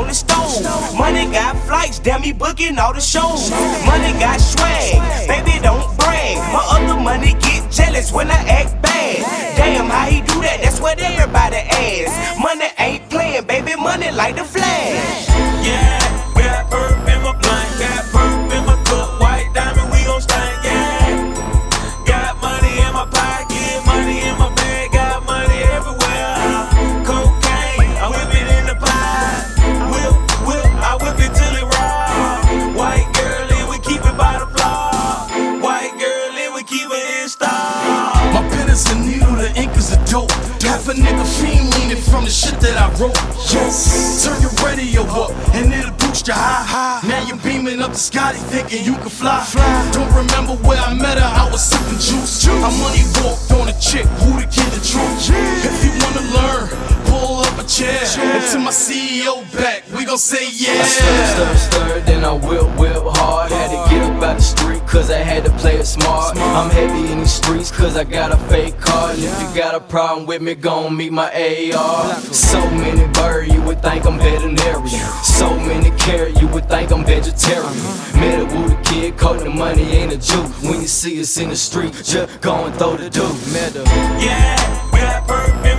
rolling stone. Money got flights, damn me booking all the shows. Money got swag, baby don't brag. My other money get jealous when I act bad. Damn, how he do that? That's what everybody asks. Money ain't playing, baby, money like the flag. Dope. Half a nigga fiend leaning from the shit that I wrote. Yes, turn your radio up and it'll boost your high. Now you're beaming up the sky, they thinking you can fly. Don't remember where I met her, I was sipping juice. I money walked on a chick, who the kid the truth. If you wanna learn, pull up a chair. And to my CEO back, we gon' say yeah. I stir, stir, stir, then I whip, whip hard. Had to get up out the street, cause I had to play it smart. I'm heavy these streets, cause I got a fake card. If you got a problem with me, gon' meet my AR. So many bird, you would think I'm veterinarian. So many carrot, you would think I'm vegetarian. Met up with a kid, caught the money ain't a juke. When you see us in the street, just go and throw the her. Yeah, got perp